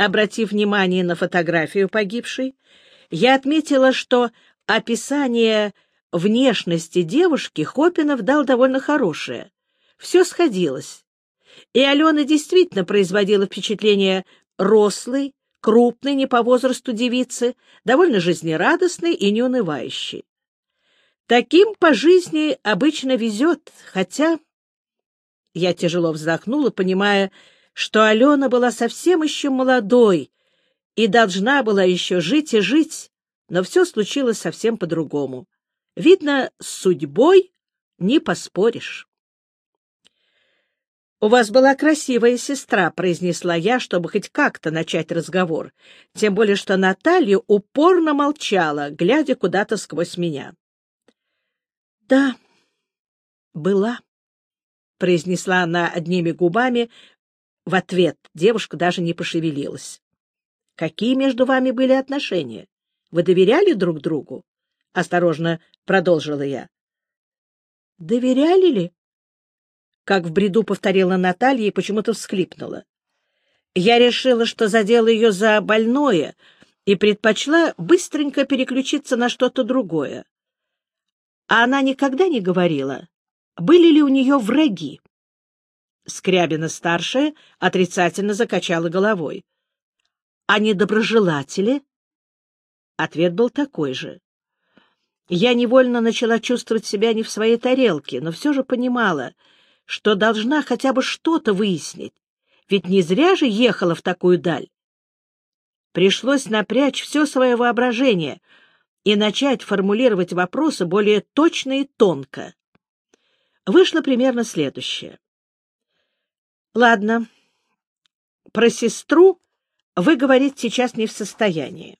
Обратив внимание на фотографию погибшей, я отметила, что описание внешности девушки Хопинов дал довольно хорошее. Все сходилось. И Алена действительно производила впечатление рослой, крупной, не по возрасту девицы, довольно жизнерадостной и неунывающей. Таким по жизни обычно везет, хотя... Я тяжело вздохнула, понимая, что Алена была совсем еще молодой и должна была еще жить и жить, но все случилось совсем по-другому. Видно, с судьбой не поспоришь. «У вас была красивая сестра», — произнесла я, чтобы хоть как-то начать разговор, тем более что Наталья упорно молчала, глядя куда-то сквозь меня. «Да, была», — произнесла она одними губами. В ответ девушка даже не пошевелилась. «Какие между вами были отношения? Вы доверяли друг другу?» — осторожно продолжила я. «Доверяли ли?» как в бреду повторила Наталья и почему-то всхлипнула. Я решила, что задела ее за больное и предпочла быстренько переключиться на что-то другое. А она никогда не говорила, были ли у нее враги. Скрябина-старшая отрицательно закачала головой. — А недоброжелатели? Ответ был такой же. Я невольно начала чувствовать себя не в своей тарелке, но все же понимала — что должна хотя бы что-то выяснить, ведь не зря же ехала в такую даль. Пришлось напрячь все свое воображение и начать формулировать вопросы более точно и тонко. Вышло примерно следующее. Ладно, про сестру вы говорить сейчас не в состоянии.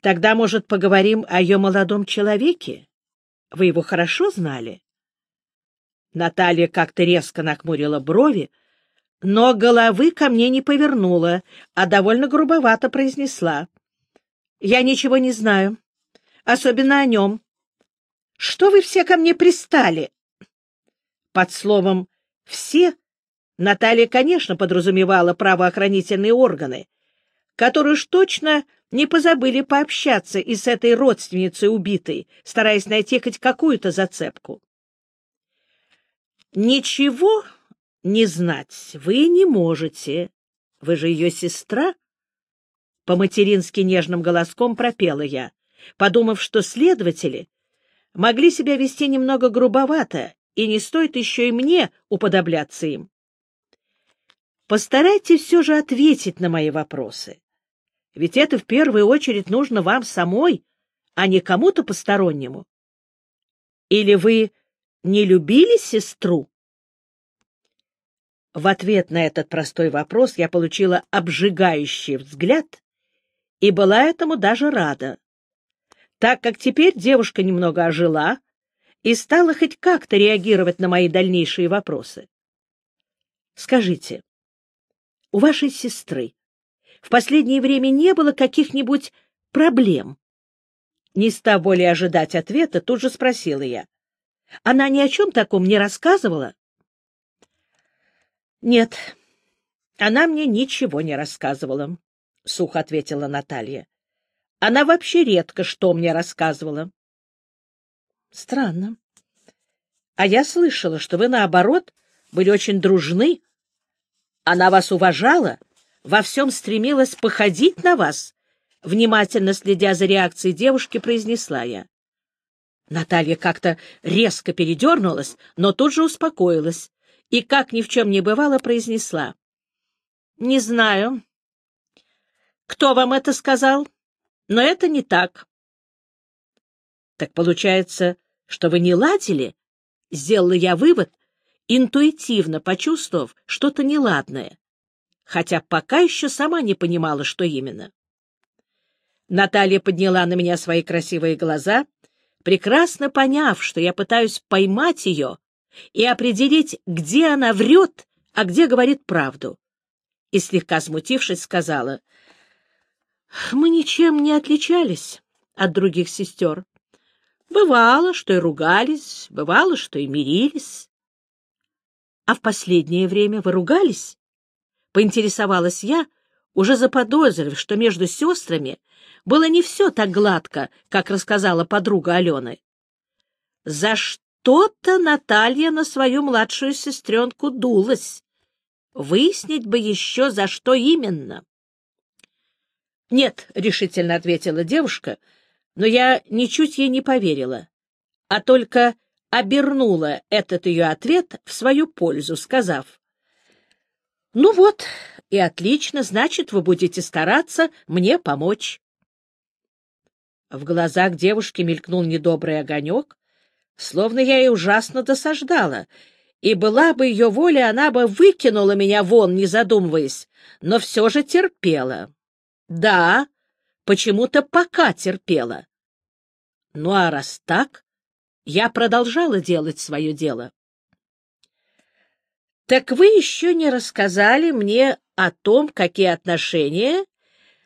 Тогда, может, поговорим о ее молодом человеке? Вы его хорошо знали? Наталья как-то резко нахмурила брови, но головы ко мне не повернула, а довольно грубовато произнесла. — Я ничего не знаю, особенно о нем. Что вы все ко мне пристали? Под словом «все» Наталья, конечно, подразумевала правоохранительные органы, которые уж точно не позабыли пообщаться и с этой родственницей убитой, стараясь найти хоть какую-то зацепку. Ничего не знать вы не можете. Вы же ее сестра. По-матерински нежным голоском пропела я, подумав, что следователи могли себя вести немного грубовато, и не стоит еще и мне уподобляться им. Постарайтесь все же ответить на мои вопросы. Ведь это в первую очередь нужно вам самой, а не кому-то постороннему. Или вы не любили сестру? В ответ на этот простой вопрос я получила обжигающий взгляд и была этому даже рада, так как теперь девушка немного ожила и стала хоть как-то реагировать на мои дальнейшие вопросы. Скажите, у вашей сестры в последнее время не было каких-нибудь проблем? Не став более ожидать ответа, тут же спросила я. Она ни о чем таком не рассказывала? Нет, она мне ничего не рассказывала, — сухо ответила Наталья. Она вообще редко что мне рассказывала. Странно. А я слышала, что вы, наоборот, были очень дружны. Она вас уважала, во всем стремилась походить на вас, — внимательно следя за реакцией девушки, произнесла я. Наталья как-то резко передернулась, но тут же успокоилась и, как ни в чем не бывало, произнесла. — Не знаю. — Кто вам это сказал? Но это не так. — Так получается, что вы не ладили? — сделала я вывод, интуитивно почувствовав что-то неладное, хотя пока еще сама не понимала, что именно. Наталья подняла на меня свои красивые глаза — прекрасно поняв, что я пытаюсь поймать ее и определить, где она врет, а где говорит правду. И, слегка смутившись, сказала, «Мы ничем не отличались от других сестер. Бывало, что и ругались, бывало, что и мирились. А в последнее время вы ругались?» — поинтересовалась я, уже заподозрив, что между сестрами было не все так гладко, как рассказала подруга Алены. За что-то Наталья на свою младшую сестренку дулась. Выяснить бы еще, за что именно. — Нет, — решительно ответила девушка, но я ничуть ей не поверила, а только обернула этот ее ответ в свою пользу, сказав, «Ну вот, и отлично, значит, вы будете стараться мне помочь». В глазах девушки мелькнул недобрый огонек, словно я ей ужасно досаждала, и была бы ее воля, она бы выкинула меня вон, не задумываясь, но все же терпела. Да, почему-то пока терпела. Ну а раз так, я продолжала делать свое дело. Так вы еще не рассказали мне о том, какие отношения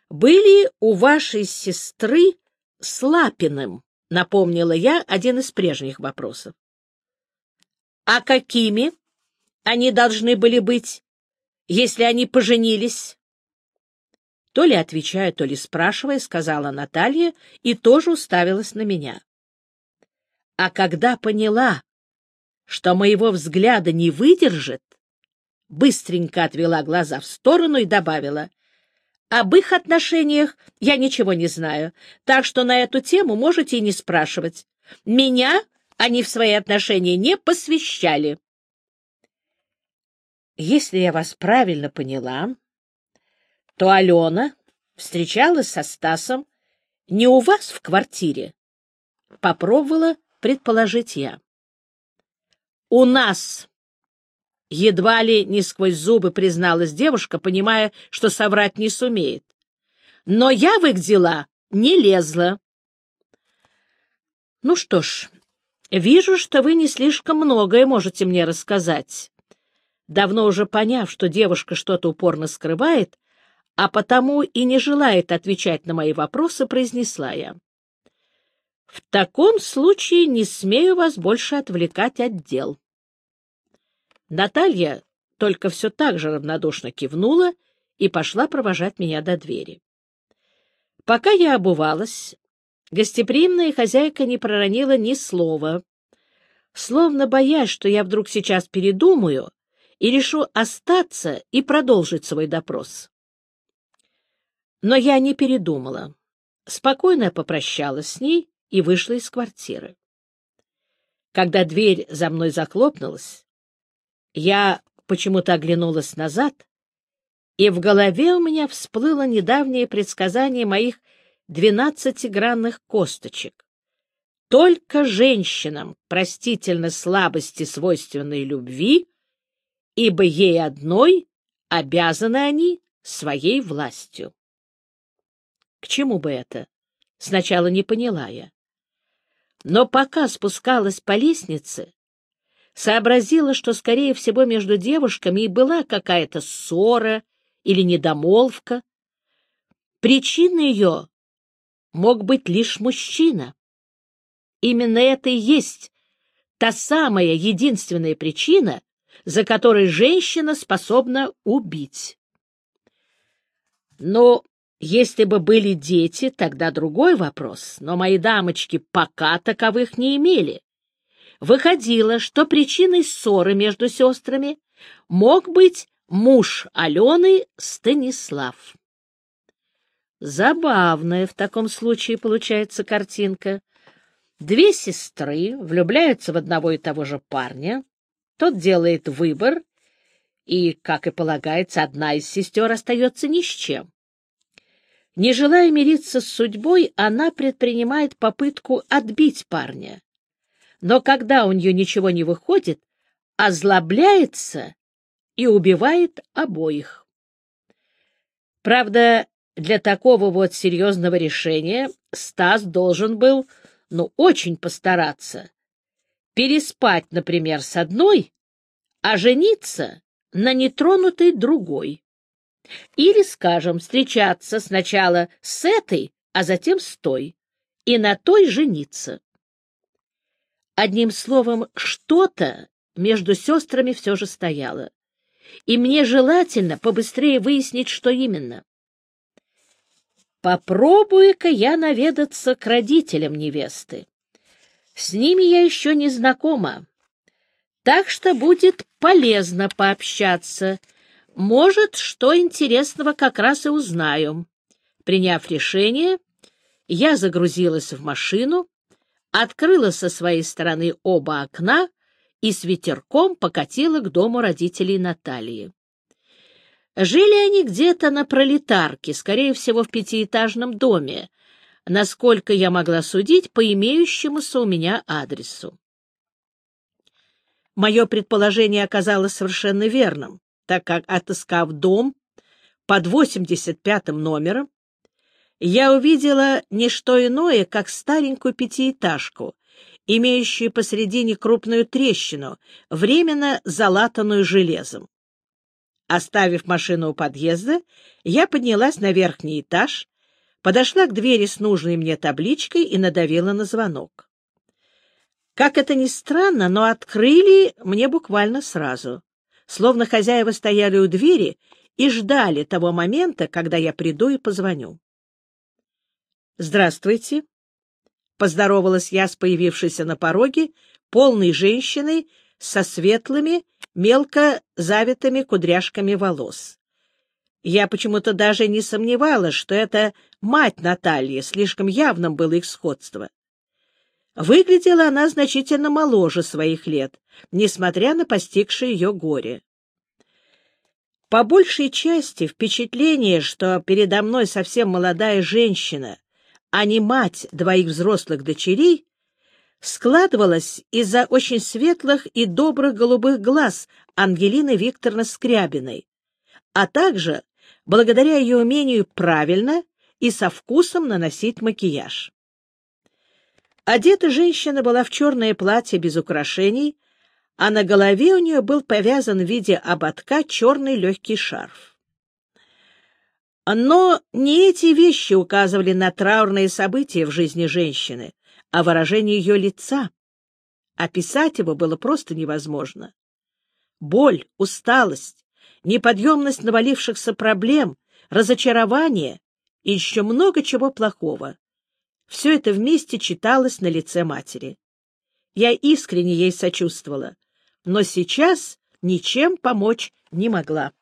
были у вашей сестры с Лапиным, напомнила я один из прежних вопросов. А какими они должны были быть, если они поженились? То ли отвечая, то ли спрашивая, сказала Наталья и тоже уставилась на меня. А когда поняла, что моего взгляда не выдержит, быстренько отвела глаза в сторону и добавила, «Об их отношениях я ничего не знаю, так что на эту тему можете и не спрашивать. Меня они в свои отношения не посвящали». Если я вас правильно поняла, то Алена встречалась со Стасом не у вас в квартире. Попробовала предположить я. «У нас!» Едва ли не сквозь зубы призналась девушка, понимая, что соврать не сумеет. «Но я в их дела не лезла». «Ну что ж, вижу, что вы не слишком многое можете мне рассказать». Давно уже поняв, что девушка что-то упорно скрывает, а потому и не желает отвечать на мои вопросы, произнесла я. В таком случае не смею вас больше отвлекать от дел. Наталья только все так же равнодушно кивнула и пошла провожать меня до двери. Пока я обувалась, гостеприимная хозяйка не проронила ни слова, словно боясь, что я вдруг сейчас передумаю и решу остаться и продолжить свой допрос. Но я не передумала. Спокойно попрощалась с ней и вышла из квартиры. Когда дверь за мной захлопнулась, я почему-то оглянулась назад, и в голове у меня всплыло недавнее предсказание моих двенадцатигранных косточек. Только женщинам простительно слабости свойственной любви, ибо ей одной обязаны они своей властью. К чему бы это? Сначала не поняла я. Но пока спускалась по лестнице, сообразила, что, скорее всего, между девушками и была какая-то ссора или недомолвка. Причиной ее мог быть лишь мужчина. Именно это и есть та самая единственная причина, за которой женщина способна убить. Но если бы были дети, тогда другой вопрос, но мои дамочки пока таковых не имели. Выходило, что причиной ссоры между сестрами мог быть муж Алены Станислав. Забавная в таком случае получается картинка. Две сестры влюбляются в одного и того же парня, тот делает выбор, и, как и полагается, одна из сестер остается ни с чем. Не желая мириться с судьбой, она предпринимает попытку отбить парня. Но когда у нее ничего не выходит, озлобляется и убивает обоих. Правда, для такого вот серьезного решения Стас должен был, ну, очень постараться. Переспать, например, с одной, а жениться на нетронутой другой. Или, скажем, встречаться сначала с этой, а затем с той, и на той жениться. Одним словом, что-то между сестрами все же стояло, и мне желательно побыстрее выяснить, что именно. Попробую-ка я наведаться к родителям невесты. С ними я еще не знакома, так что будет полезно пообщаться. Может, что интересного как раз и узнаю. Приняв решение, я загрузилась в машину, открыла со своей стороны оба окна и с ветерком покатила к дому родителей Натальи. Жили они где-то на пролетарке, скорее всего, в пятиэтажном доме, насколько я могла судить по имеющемуся у меня адресу. Мое предположение оказалось совершенно верным, так как, отыскав дом под 85 номером, я увидела не что иное, как старенькую пятиэтажку, имеющую посредине крупную трещину, временно залатанную железом. Оставив машину у подъезда, я поднялась на верхний этаж, подошла к двери с нужной мне табличкой и надавила на звонок. Как это ни странно, но открыли мне буквально сразу, словно хозяева стояли у двери и ждали того момента, когда я приду и позвоню. «Здравствуйте!» — поздоровалась я с появившейся на пороге полной женщиной со светлыми, мелко завитыми кудряшками волос. Я почему-то даже не сомневалась, что это мать Натальи, слишком явным было их сходство. Выглядела она значительно моложе своих лет, несмотря на постигшее ее горе. По большей части впечатление, что передо мной совсем молодая женщина, а не мать двоих взрослых дочерей, складывалось из-за очень светлых и добрых голубых глаз Ангелины Викторовны Скрябиной, а также благодаря ее умению правильно и со вкусом наносить макияж. Одета женщина была в черное платье без украшений, а на голове у нее был повязан в виде ободка черный легкий шарф. Но не эти вещи указывали на траурные события в жизни женщины, а выражение ее лица. Описать его было просто невозможно. Боль, усталость, неподъемность навалившихся проблем, разочарование и еще много чего плохого. Все это вместе читалось на лице матери. Я искренне ей сочувствовала, но сейчас ничем помочь не могла.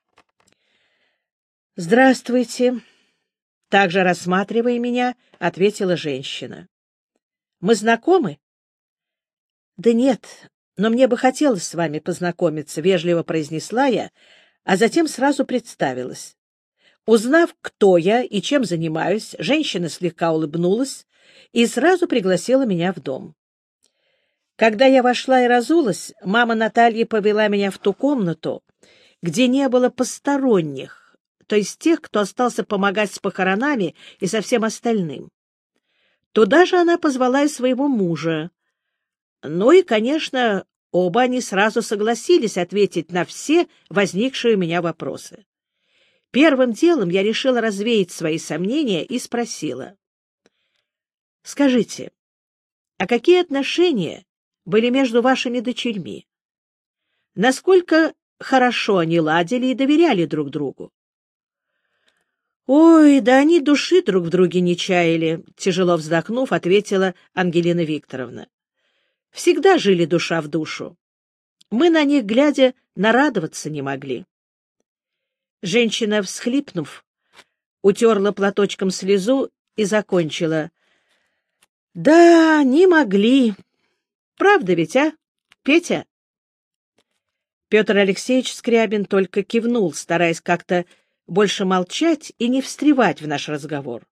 «Здравствуйте!» Также рассматривая меня, ответила женщина. «Мы знакомы?» «Да нет, но мне бы хотелось с вами познакомиться», — вежливо произнесла я, а затем сразу представилась. Узнав, кто я и чем занимаюсь, женщина слегка улыбнулась и сразу пригласила меня в дом. Когда я вошла и разулась, мама Натальи повела меня в ту комнату, где не было посторонних, то есть тех, кто остался помогать с похоронами и со всем остальным. Туда же она позвала и своего мужа. Ну и, конечно, оба они сразу согласились ответить на все возникшие у меня вопросы. Первым делом я решила развеять свои сомнения и спросила. «Скажите, а какие отношения были между вашими дочерьми? Насколько хорошо они ладили и доверяли друг другу? «Ой, да они души друг в друге не чаяли», — тяжело вздохнув, ответила Ангелина Викторовна. «Всегда жили душа в душу. Мы на них, глядя, нарадоваться не могли». Женщина, всхлипнув, утерла платочком слезу и закончила. «Да, не могли. Правда ведь, а, Петя?» Петр Алексеевич Скрябин только кивнул, стараясь как-то больше молчать и не встревать в наш разговор.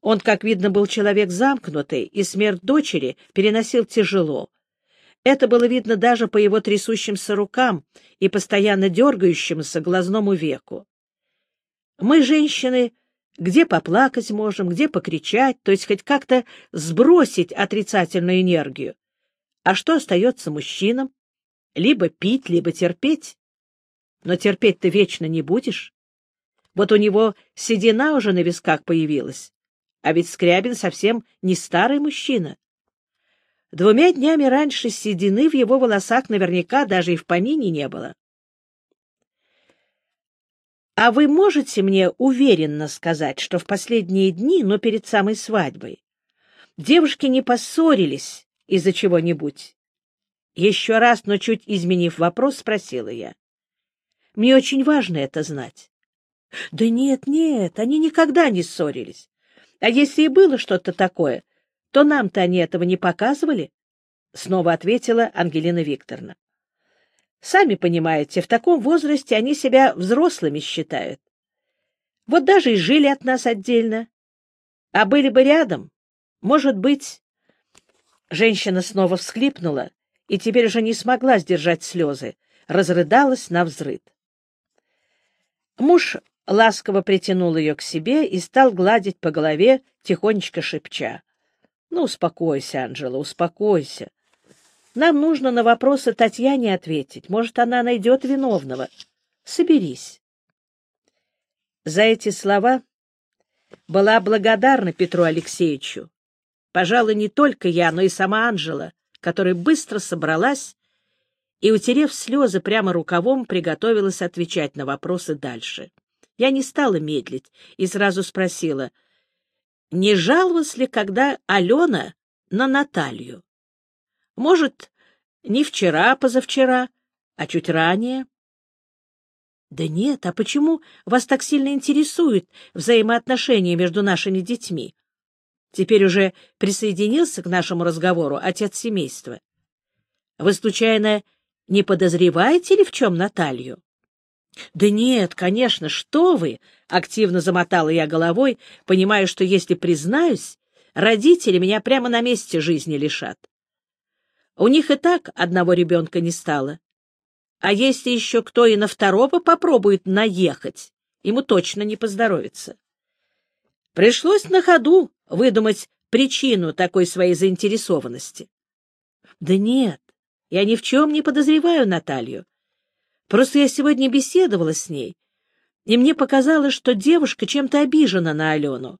Он, как видно, был человек замкнутый, и смерть дочери переносил тяжело. Это было видно даже по его трясущимся рукам и постоянно дергающемуся глазному веку. Мы, женщины, где поплакать можем, где покричать, то есть хоть как-то сбросить отрицательную энергию. А что остается мужчинам? Либо пить, либо терпеть. Но терпеть ты вечно не будешь. Вот у него седина уже на висках появилась. А ведь Скрябин совсем не старый мужчина. Двумя днями раньше седины в его волосах наверняка даже и в помине не было. А вы можете мне уверенно сказать, что в последние дни, но перед самой свадьбой, девушки не поссорились из-за чего-нибудь? Еще раз, но чуть изменив вопрос, спросила я. Мне очень важно это знать. Да нет, нет, они никогда не ссорились. А если и было что-то такое, то нам-то они этого не показывали, — снова ответила Ангелина Викторовна. Сами понимаете, в таком возрасте они себя взрослыми считают. Вот даже и жили от нас отдельно. А были бы рядом, может быть... Женщина снова всхлипнула и теперь уже не смогла сдержать слезы, разрыдалась на взрыд. Муж ласково притянул ее к себе и стал гладить по голове, тихонечко шепча. — Ну, успокойся, Анжела, успокойся. Нам нужно на вопросы Татьяне ответить. Может, она найдет виновного. Соберись. За эти слова была благодарна Петру Алексеевичу. Пожалуй, не только я, но и сама Анжела, которая быстро собралась и, утерев слезы прямо рукавом, приготовилась отвечать на вопросы дальше. Я не стала медлить и сразу спросила, не жаловалась ли когда Алена на Наталью? Может, не вчера, а позавчера, а чуть ранее? Да нет, а почему вас так сильно интересуют взаимоотношения между нашими детьми? Теперь уже присоединился к нашему разговору отец семейства. Вы, случайно, не подозреваете ли в чем Наталью? — Да нет, конечно, что вы! — активно замотала я головой, понимая, что если признаюсь, родители меня прямо на месте жизни лишат. У них и так одного ребенка не стало. А если еще кто и на второго попробует наехать, ему точно не поздоровится. Пришлось на ходу выдумать причину такой своей заинтересованности. Да нет, я ни в чем не подозреваю Наталью. Просто я сегодня беседовала с ней, и мне показалось, что девушка чем-то обижена на Алену,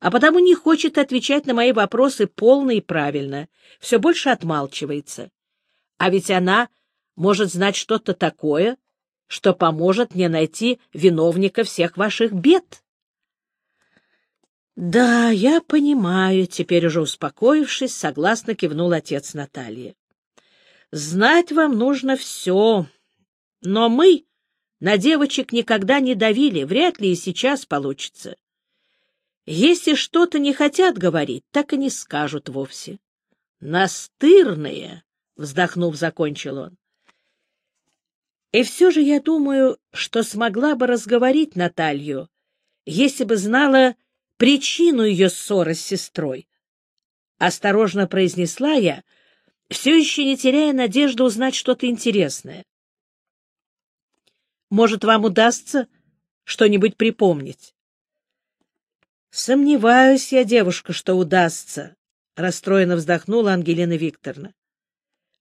а потому не хочет отвечать на мои вопросы полно и правильно, все больше отмалчивается. А ведь она может знать что-то такое, что поможет мне найти виновника всех ваших бед. Да, я понимаю, теперь уже успокоившись, согласно кивнул отец Натальи. Знать вам нужно все, но мы на девочек никогда не давили, вряд ли и сейчас получится. Если что-то не хотят говорить, так и не скажут вовсе. Настырные, вздохнув, закончил он. И все же я думаю, что смогла бы разговорить Наталью, если бы знала причину ее ссоры с сестрой. Осторожно произнесла я, все еще не теряя надежды узнать что-то интересное. Может, вам удастся что-нибудь припомнить? Сомневаюсь я, девушка, что удастся, — расстроенно вздохнула Ангелина Викторовна.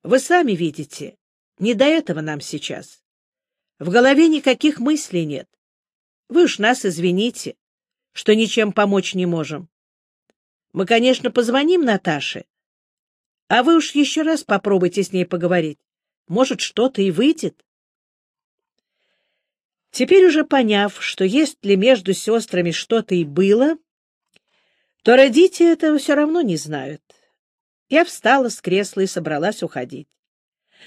Вы сами видите, не до этого нам сейчас. В голове никаких мыслей нет. Вы уж нас извините, что ничем помочь не можем. Мы, конечно, позвоним Наташе, а вы уж еще раз попробуйте с ней поговорить. Может, что-то и выйдет. Теперь уже поняв, что есть ли между сестрами что-то и было, то родители этого все равно не знают. Я встала с кресла и собралась уходить.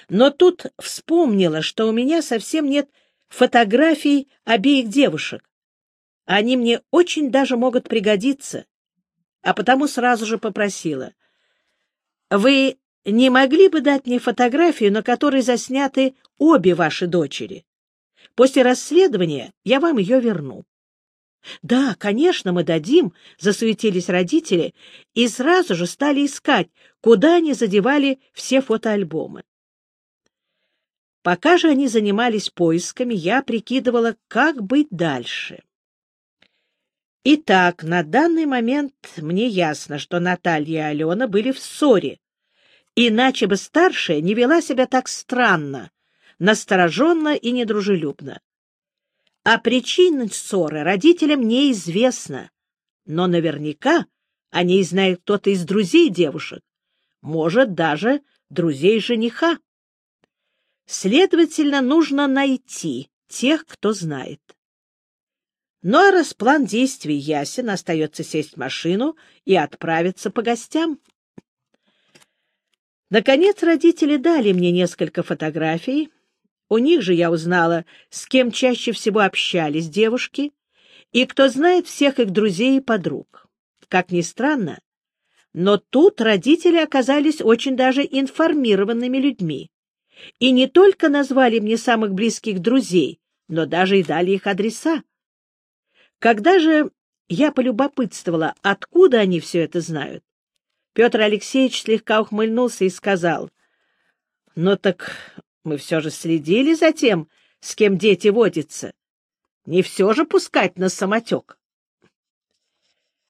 Но тут вспомнила, что у меня совсем нет фотографий обеих девушек. Они мне очень даже могут пригодиться, а потому сразу же попросила. «Вы не могли бы дать мне фотографию, на которой засняты обе ваши дочери? После расследования я вам ее верну». «Да, конечно, мы дадим», — засуетились родители и сразу же стали искать, куда они задевали все фотоальбомы. Пока же они занимались поисками, я прикидывала, как быть дальше. Итак, на данный момент мне ясно, что Наталья и Алена были в ссоре, иначе бы старшая не вела себя так странно, настороженно и недружелюбно. А причина ссоры родителям неизвестна, но наверняка о ней знает кто-то из друзей девушек, может, даже друзей жениха. Следовательно, нужно найти тех, кто знает. А раз план действий ясен, остается сесть в машину и отправиться по гостям. Наконец родители дали мне несколько фотографий. У них же я узнала, с кем чаще всего общались девушки и кто знает всех их друзей и подруг. Как ни странно, но тут родители оказались очень даже информированными людьми. И не только назвали мне самых близких друзей, но даже и дали их адреса. Когда же я полюбопытствовала, откуда они все это знают, Петр Алексеевич слегка ухмыльнулся и сказал, «Ну так мы все же следили за тем, с кем дети водятся. Не все же пускать на самотек».